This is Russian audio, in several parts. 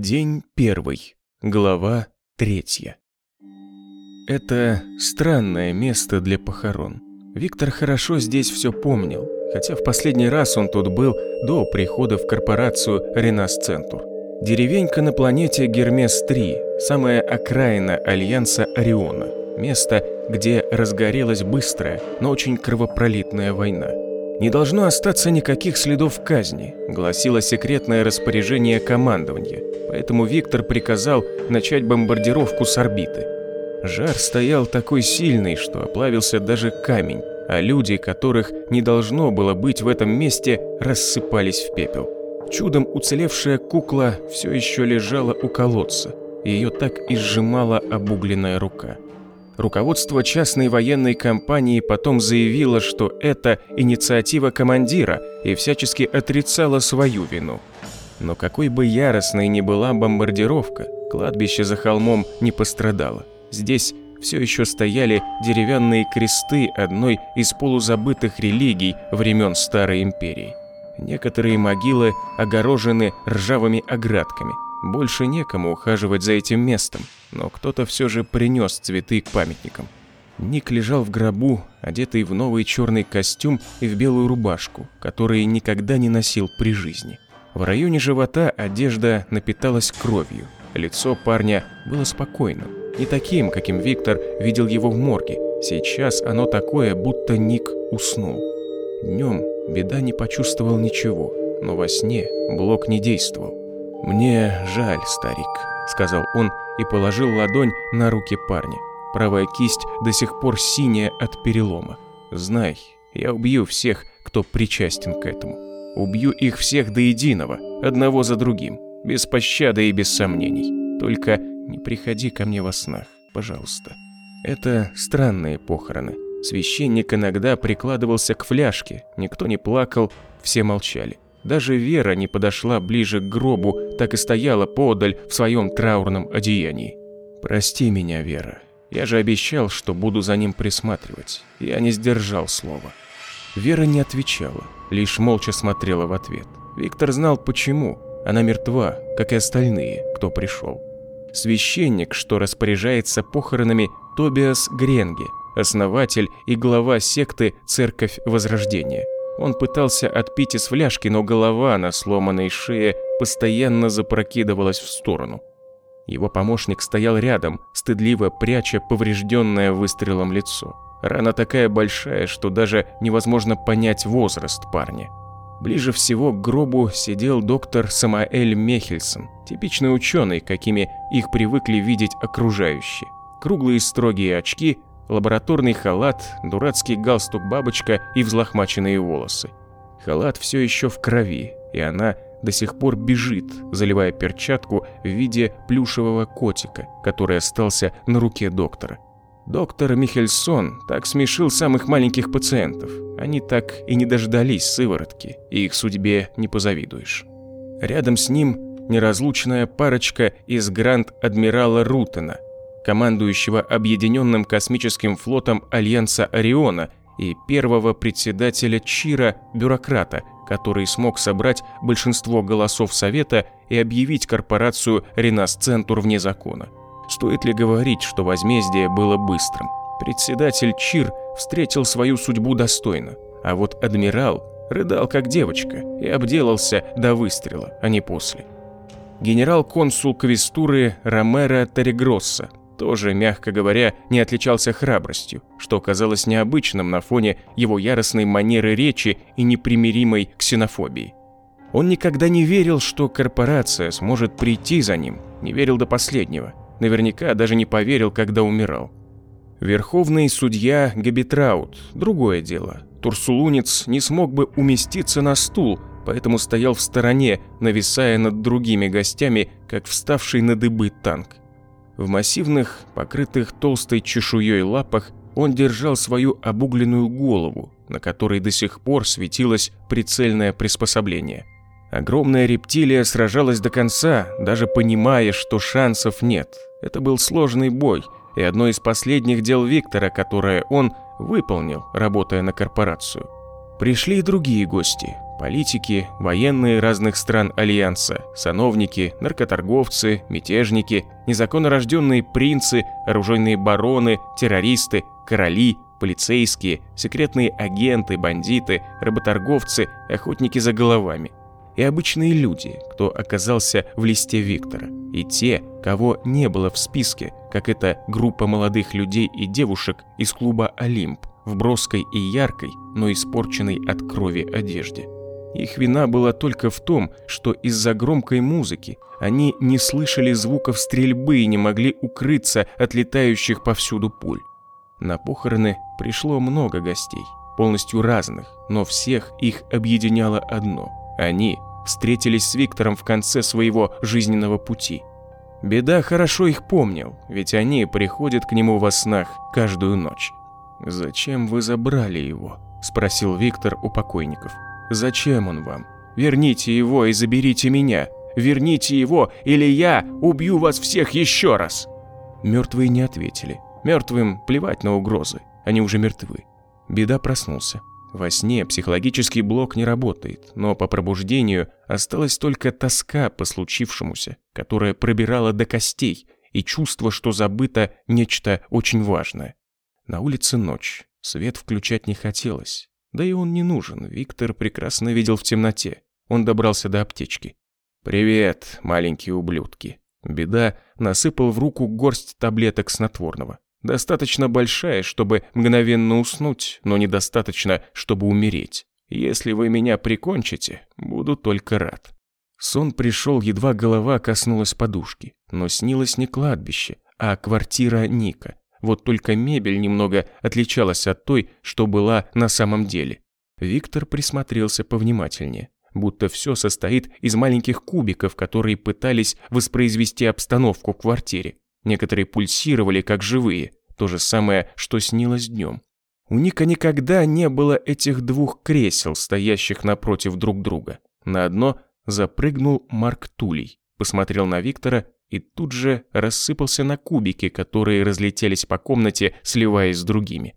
День первый. Глава третья. Это странное место для похорон. Виктор хорошо здесь все помнил, хотя в последний раз он тут был до прихода в корпорацию Ренас Центур. Деревенька на планете Гермес-3, самая окраина Альянса Ориона. Место, где разгорелась быстрая, но очень кровопролитная война. «Не должно остаться никаких следов казни», гласило секретное распоряжение командования, поэтому Виктор приказал начать бомбардировку с орбиты. Жар стоял такой сильный, что оплавился даже камень, а люди, которых не должно было быть в этом месте, рассыпались в пепел. Чудом уцелевшая кукла все еще лежала у колодца, ее так и сжимала обугленная рука. Руководство частной военной компании потом заявило, что это инициатива командира и всячески отрицало свою вину. Но какой бы яростной ни была бомбардировка, кладбище за холмом не пострадало. Здесь все еще стояли деревянные кресты одной из полузабытых религий времен Старой Империи. Некоторые могилы огорожены ржавыми оградками – больше некому ухаживать за этим местом, но кто-то все же принес цветы к памятникам. Ник лежал в гробу, одетый в новый черный костюм и в белую рубашку, который никогда не носил при жизни. В районе живота одежда напиталась кровью. Лицо парня было спокойным, не таким, каким Виктор видел его в морге. Сейчас оно такое, будто Ник уснул. Днем беда не почувствовал ничего, но во сне блок не действовал. «Мне жаль, старик», — сказал он и положил ладонь на руки парня. Правая кисть до сих пор синяя от перелома. «Знай, я убью всех, кто причастен к этому. Убью их всех до единого, одного за другим, без пощады и без сомнений. Только не приходи ко мне во снах, пожалуйста». Это странные похороны. Священник иногда прикладывался к фляжке, никто не плакал, все молчали. Даже Вера не подошла ближе к гробу, так и стояла подаль в своем траурном одеянии. «Прости меня, Вера. Я же обещал, что буду за ним присматривать. Я не сдержал слова». Вера не отвечала, лишь молча смотрела в ответ. Виктор знал почему. Она мертва, как и остальные, кто пришел. Священник, что распоряжается похоронами, Тобиас Гренге, основатель и глава секты Церковь Возрождения – он пытался отпить из фляжки, но голова на сломанной шее постоянно запрокидывалась в сторону. Его помощник стоял рядом, стыдливо пряча поврежденное выстрелом лицо. Рана такая большая, что даже невозможно понять возраст парня. Ближе всего к гробу сидел доктор Самаэль Мехельсон, типичный ученый, какими их привыкли видеть окружающие. Круглые строгие очки, лабораторный халат, дурацкий галстук-бабочка и взлохмаченные волосы. Халат все еще в крови, и она до сих пор бежит, заливая перчатку в виде плюшевого котика, который остался на руке доктора. Доктор Михельсон так смешил самых маленьких пациентов. Они так и не дождались сыворотки, и их судьбе не позавидуешь. Рядом с ним неразлучная парочка из Гранд-Адмирала Рутена – командующего Объединенным космическим флотом Альянса Ориона и первого председателя Чира, бюрократа, который смог собрать большинство голосов Совета и объявить корпорацию Ренас Центур вне закона. Стоит ли говорить, что возмездие было быстрым? Председатель Чир встретил свою судьбу достойно, а вот адмирал рыдал как девочка и обделался до выстрела, а не после. Генерал-консул Квестуры Ромеро Торрегросса тоже, мягко говоря, не отличался храбростью, что казалось необычным на фоне его яростной манеры речи и непримиримой ксенофобии. Он никогда не верил, что корпорация сможет прийти за ним, не верил до последнего, наверняка даже не поверил, когда умирал. Верховный судья Габитраут – другое дело. Турсулунец не смог бы уместиться на стул, поэтому стоял в стороне, нависая над другими гостями, как вставший на дыбы танк. В массивных, покрытых толстой чешуей лапах он держал свою обугленную голову, на которой до сих пор светилось прицельное приспособление. Огромная рептилия сражалась до конца, даже понимая, что шансов нет. Это был сложный бой, и одно из последних дел Виктора, которое он выполнил, работая на корпорацию. Пришли и другие гости. Политики, военные разных стран Альянса, сановники, наркоторговцы, мятежники, незаконно рожденные принцы, оружейные бароны, террористы, короли, полицейские, секретные агенты, бандиты, работорговцы, охотники за головами. И обычные люди, кто оказался в листе Виктора. И те, кого не было в списке, как эта группа молодых людей и девушек из клуба «Олимп» в броской и яркой, но испорченной от крови одежде. Их вина была только в том, что из-за громкой музыки они не слышали звуков стрельбы и не могли укрыться от летающих повсюду пуль. На похороны пришло много гостей, полностью разных, но всех их объединяло одно. Они встретились с Виктором в конце своего жизненного пути. Беда хорошо их помнил, ведь они приходят к нему во снах каждую ночь. «Зачем вы забрали его?» – спросил Виктор у покойников. Зачем он вам? Верните его и заберите меня. Верните его, или я убью вас всех еще раз!» Мертвые не ответили. Мертвым плевать на угрозы. Они уже мертвы. Беда проснулся. Во сне психологический блок не работает, но по пробуждению осталась только тоска по случившемуся, которая пробирала до костей, и чувство, что забыто нечто очень важное. На улице ночь, свет включать не хотелось, да и он не нужен, Виктор прекрасно видел в темноте. Он добрался до аптечки. «Привет, маленькие ублюдки». Беда насыпал в руку горсть таблеток снотворного. Достаточно большая, чтобы мгновенно уснуть, но недостаточно, чтобы умереть. Если вы меня прикончите, буду только рад. Сон пришел, едва голова коснулась подушки, но снилось не кладбище, а квартира Ника. Вот только мебель немного отличалась от той, что была на самом деле. Виктор присмотрелся повнимательнее, будто все состоит из маленьких кубиков, которые пытались воспроизвести обстановку в квартире. Некоторые пульсировали, как живые, то же самое, что снилось днем. У Ника никогда не было этих двух кресел, стоящих напротив друг друга. На одно запрыгнул Марк Тулей, посмотрел на Виктора и тут же рассыпался на кубики, которые разлетелись по комнате, сливаясь с другими.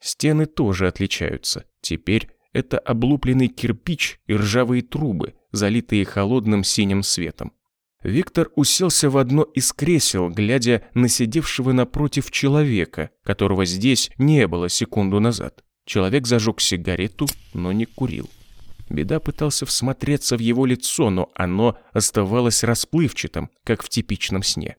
Стены тоже отличаются. Теперь это облупленный кирпич и ржавые трубы, залитые холодным синим светом. Виктор уселся в одно из кресел, глядя на сидевшего напротив человека, которого здесь не было секунду назад. Человек зажег сигарету, но не курил. Беда пытался всмотреться в его лицо, но оно оставалось расплывчатым, как в типичном сне.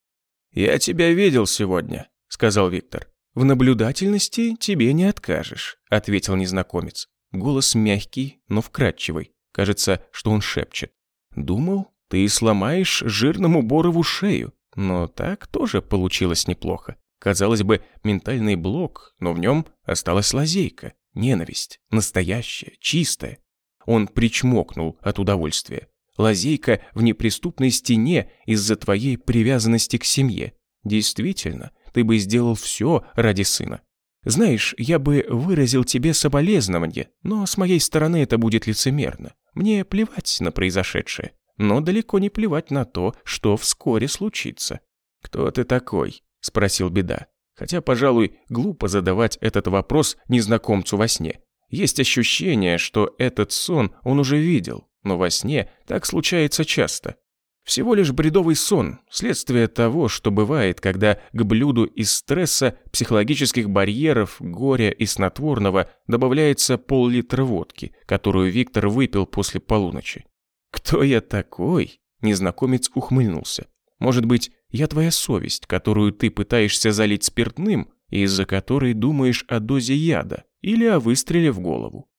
«Я тебя видел сегодня», — сказал Виктор. «В наблюдательности тебе не откажешь», — ответил незнакомец. Голос мягкий, но вкрадчивый. Кажется, что он шепчет. «Думал, ты сломаешь жирному Борову шею, но так тоже получилось неплохо. Казалось бы, ментальный блок, но в нем осталась лазейка, ненависть, настоящая, чистая, он причмокнул от удовольствия. Лазейка в неприступной стене из-за твоей привязанности к семье. Действительно, ты бы сделал все ради сына. Знаешь, я бы выразил тебе соболезнование, но с моей стороны это будет лицемерно. Мне плевать на произошедшее, но далеко не плевать на то, что вскоре случится. «Кто ты такой?» – спросил Беда. Хотя, пожалуй, глупо задавать этот вопрос незнакомцу во сне. Есть ощущение, что этот сон он уже видел, но во сне так случается часто. Всего лишь бредовый сон, следствие того, что бывает, когда к блюду из стресса, психологических барьеров, горя и снотворного добавляется пол-литра водки, которую Виктор выпил после полуночи. «Кто я такой?» – незнакомец ухмыльнулся. «Может быть, я твоя совесть, которую ты пытаешься залить спиртным, из-за которой думаешь о дозе яда?» Или о выстреле в голову.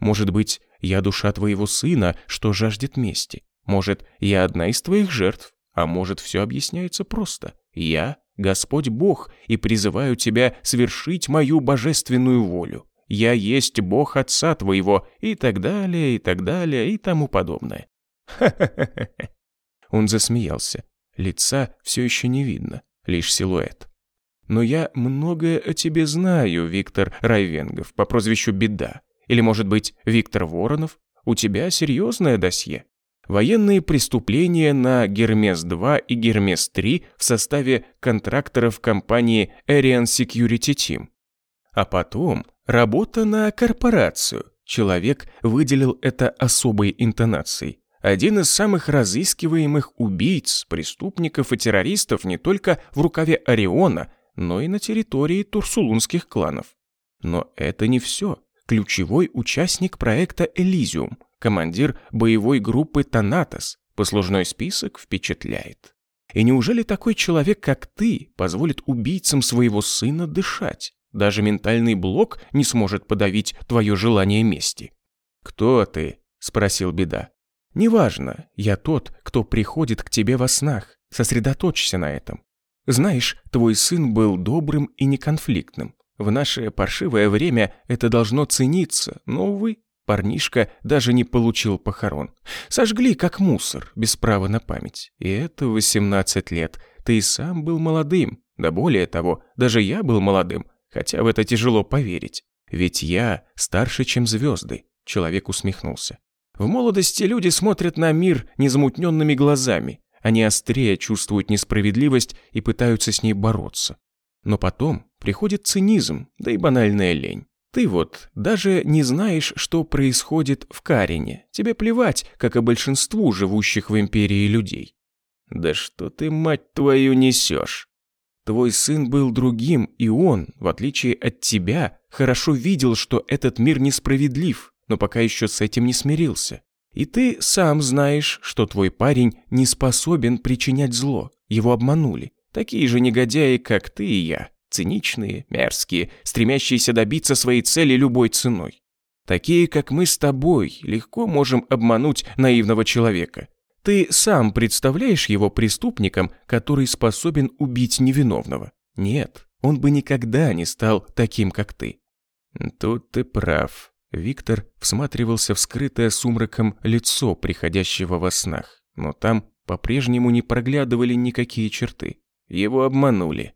Может быть, я душа твоего сына, что жаждет мести. Может, я одна из твоих жертв, а может, все объясняется просто. Я – Господь Бог и призываю тебя свершить мою божественную волю. Я есть Бог Отца твоего и так далее, и так далее, и тому подобное. Ха-ха-ха. Он засмеялся. Лица все еще не видно, лишь силуэт. Но я многое о тебе знаю, Виктор Райвенгов, по прозвищу Беда. Или, может быть, Виктор Воронов? У тебя серьезное досье. Военные преступления на Гермес-2 и Гермес-3 в составе контракторов компании Arian Security Team. А потом работа на корпорацию, Человек выделил это особой интонацией. Один из самых разыскиваемых убийц, преступников и террористов не только в рукаве Ориона, но и на территории турсулунских кланов. Но это не все. Ключевой участник проекта «Элизиум», командир боевой группы «Танатос», послужной список впечатляет. И неужели такой человек, как ты, позволит убийцам своего сына дышать? Даже ментальный блок не сможет подавить твое желание мести. «Кто ты?» – спросил Беда. «Неважно, я тот, кто приходит к тебе во снах. Сосредоточься на этом. Знаешь, твой сын был добрым и неконфликтным. В наше паршивое время это должно цениться, но, увы, парнишка даже не получил похорон. Сожгли как мусор, без права на память. И это 18 лет. Ты и сам был молодым. Да более того, даже я был молодым, хотя в это тяжело поверить. Ведь я старше, чем звезды. Человек усмехнулся. В молодости люди смотрят на мир незамутненными глазами. Они острее чувствуют несправедливость и пытаются с ней бороться. Но потом приходит цинизм, да и банальная лень. Ты вот даже не знаешь, что происходит в Карине. Тебе плевать, как и большинству живущих в империи людей. Да что ты, мать твою, несешь? Твой сын был другим, и он, в отличие от тебя, хорошо видел, что этот мир несправедлив, но пока еще с этим не смирился. И ты сам знаешь, что твой парень не способен причинять зло, его обманули. Такие же негодяи, как ты и я, циничные, мерзкие, стремящиеся добиться своей цели любой ценой. Такие, как мы с тобой, легко можем обмануть наивного человека. Ты сам представляешь его преступником, который способен убить невиновного? Нет, он бы никогда не стал таким, как ты. Тут ты прав. Виктор всматривался в скрытое сумраком лицо приходящего во снах, но там по-прежнему не проглядывали никакие черты. Его обманули.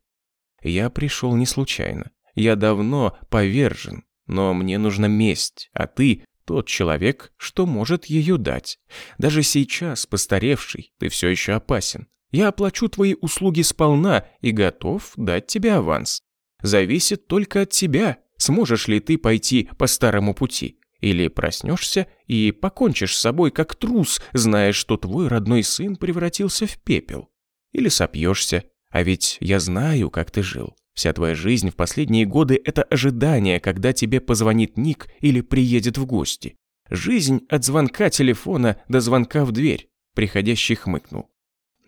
Я пришел не случайно. Я давно повержен, но мне нужна месть, а ты тот человек, что может ее дать. Даже сейчас, постаревший, ты все еще опасен. Я оплачу твои услуги сполна и готов дать тебе аванс. Зависит только от тебя, сможешь ли ты пойти по старому пути. Или проснешься и покончишь с собой как трус, зная, что твой родной сын превратился в пепел. Или сопьешься, а ведь я знаю, как ты жил. Вся твоя жизнь в последние годы – это ожидание, когда тебе позвонит Ник или приедет в гости. Жизнь от звонка телефона до звонка в дверь. Приходящий хмыкнул.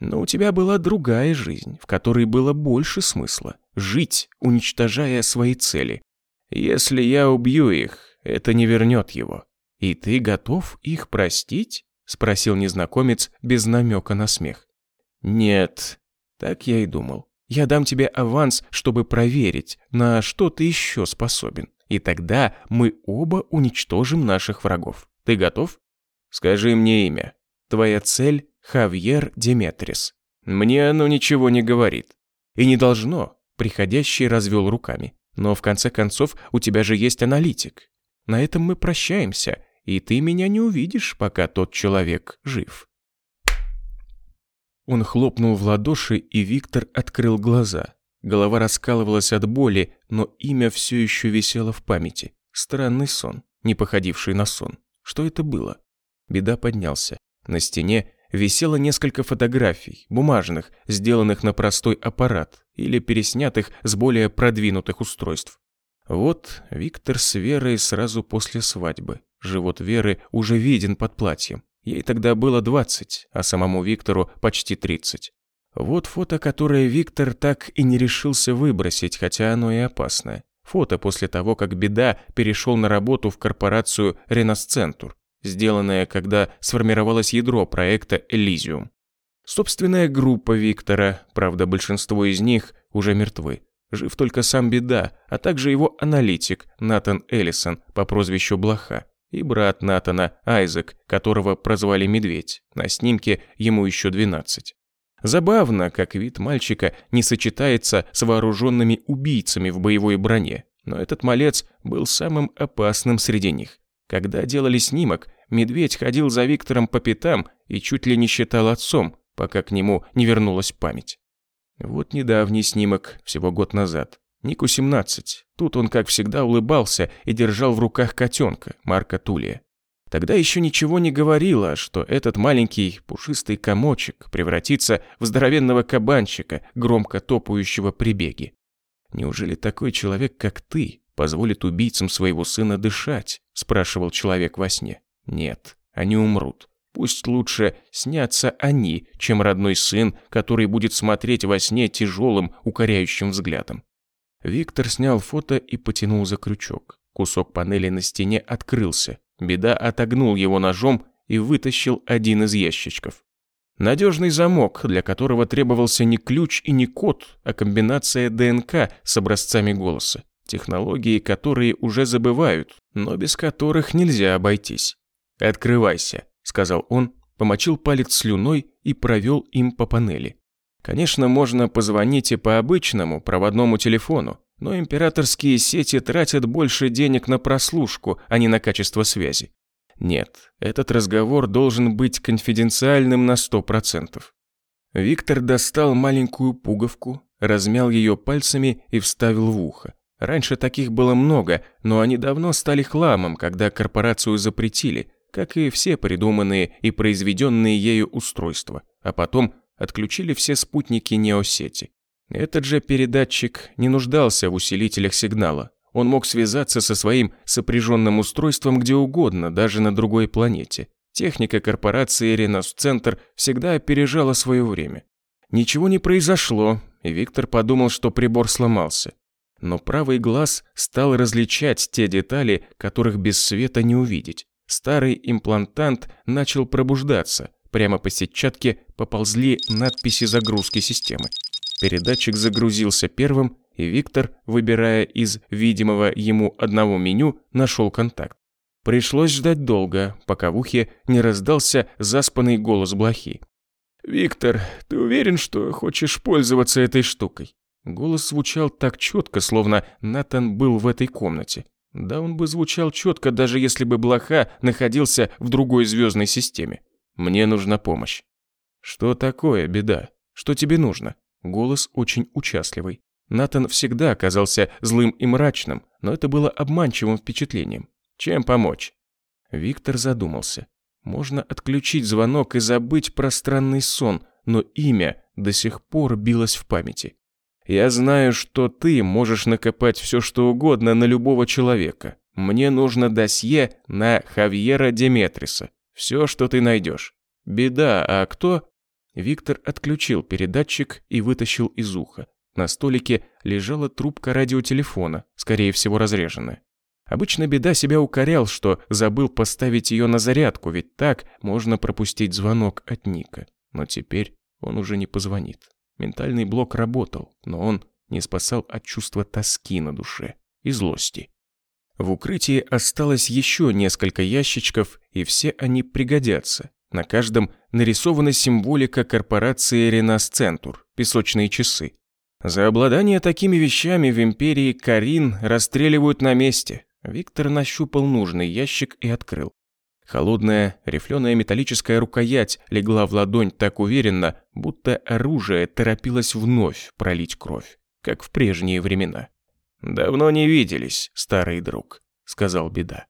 Но у тебя была другая жизнь, в которой было больше смысла. Жить, уничтожая свои цели. Если я убью их, это не вернет его. И ты готов их простить? Спросил незнакомец без намека на смех. Нет, так я и думал. Я дам тебе аванс, чтобы проверить, на что ты еще способен. И тогда мы оба уничтожим наших врагов. Ты готов? Скажи мне имя. Твоя цель – Хавьер Деметрис. Мне оно ничего не говорит. И не должно. Приходящий развел руками. Но в конце концов у тебя же есть аналитик. На этом мы прощаемся, и ты меня не увидишь, пока тот человек жив. Он хлопнул в ладоши, и Виктор открыл глаза. Голова раскалывалась от боли, но имя все еще висело в памяти. Странный сон, не походивший на сон. Что это было? Беда поднялся. На стене висело несколько фотографий, бумажных, сделанных на простой аппарат или переснятых с более продвинутых устройств. Вот Виктор с Верой сразу после свадьбы. Живот Веры уже виден под платьем. Ей тогда было 20, а самому Виктору почти 30. Вот фото, которое Виктор так и не решился выбросить, хотя оно и опасное. Фото после того, как Беда перешел на работу в корпорацию «Ренасцентур», сделанное, когда сформировалось ядро проекта «Элизиум». Собственная группа Виктора, правда, большинство из них уже мертвы. Жив только сам Беда, а также его аналитик Натан Эллисон по прозвищу Блоха и брат Натана, Айзек, которого прозвали Медведь. На снимке ему еще 12. Забавно, как вид мальчика не сочетается с вооруженными убийцами в боевой броне, но этот малец был самым опасным среди них. Когда делали снимок, Медведь ходил за Виктором по пятам и чуть ли не считал отцом, пока к нему не вернулась память. Вот недавний снимок, всего год назад. Нику 17. Тут он, как всегда, улыбался и держал в руках котенка, Марка Тулия. Тогда еще ничего не говорило, что этот маленький пушистый комочек превратится в здоровенного кабанчика, громко топающего при беге. «Неужели такой человек, как ты, позволит убийцам своего сына дышать?» – спрашивал человек во сне. «Нет, они умрут. Пусть лучше снятся они, чем родной сын, который будет смотреть во сне тяжелым, укоряющим взглядом». Виктор снял фото и потянул за крючок. Кусок панели на стене открылся. Беда отогнул его ножом и вытащил один из ящичков. Надежный замок, для которого требовался не ключ и не код, а комбинация ДНК с образцами голоса. Технологии, которые уже забывают, но без которых нельзя обойтись. «Открывайся», — сказал он, помочил палец слюной и провел им по панели. Конечно, можно позвонить и по обычному проводному телефону, но императорские сети тратят больше денег на прослушку, а не на качество связи. Нет, этот разговор должен быть конфиденциальным на 100%. Виктор достал маленькую пуговку, размял ее пальцами и вставил в ухо. Раньше таких было много, но они давно стали хламом, когда корпорацию запретили, как и все придуманные и произведенные ею устройства, а потом отключили все спутники неосети. Этот же передатчик не нуждался в усилителях сигнала. Он мог связаться со своим сопряженным устройством где угодно, даже на другой планете. Техника корпорации Ренос-Центр всегда опережала свое время. Ничего не произошло, и Виктор подумал, что прибор сломался. Но правый глаз стал различать те детали, которых без света не увидеть. Старый имплантант начал пробуждаться. Прямо по сетчатке поползли надписи загрузки системы. Передатчик загрузился первым, и Виктор, выбирая из видимого ему одного меню, нашел контакт. Пришлось ждать долго, пока в ухе не раздался заспанный голос блохи. «Виктор, ты уверен, что хочешь пользоваться этой штукой?» Голос звучал так четко, словно Натан был в этой комнате. Да он бы звучал четко, даже если бы блоха находился в другой звездной системе. «Мне нужна помощь». «Что такое, беда? Что тебе нужно?» Голос очень участливый. Натан всегда оказался злым и мрачным, но это было обманчивым впечатлением. Чем помочь? Виктор задумался. Можно отключить звонок и забыть про странный сон, но имя до сих пор билось в памяти. Я знаю, что ты можешь накопать все, что угодно на любого человека. Мне нужно досье на Хавьера Деметриса. Все, что ты найдешь. Беда, а кто? Виктор отключил передатчик и вытащил из уха. На столике лежала трубка радиотелефона, скорее всего разреженная. Обычно беда себя укорял, что забыл поставить ее на зарядку, ведь так можно пропустить звонок от Ника. Но теперь он уже не позвонит. Ментальный блок работал, но он не спасал от чувства тоски на душе и злости. В укрытии осталось еще несколько ящичков, и все они пригодятся. На каждом нарисована символика корпорации Ренас Центур, песочные часы. За обладание такими вещами в империи Карин расстреливают на месте. Виктор нащупал нужный ящик и открыл. Холодная, рифленая металлическая рукоять легла в ладонь так уверенно, будто оружие торопилось вновь пролить кровь, как в прежние времена. «Давно не виделись, старый друг», — сказал Беда.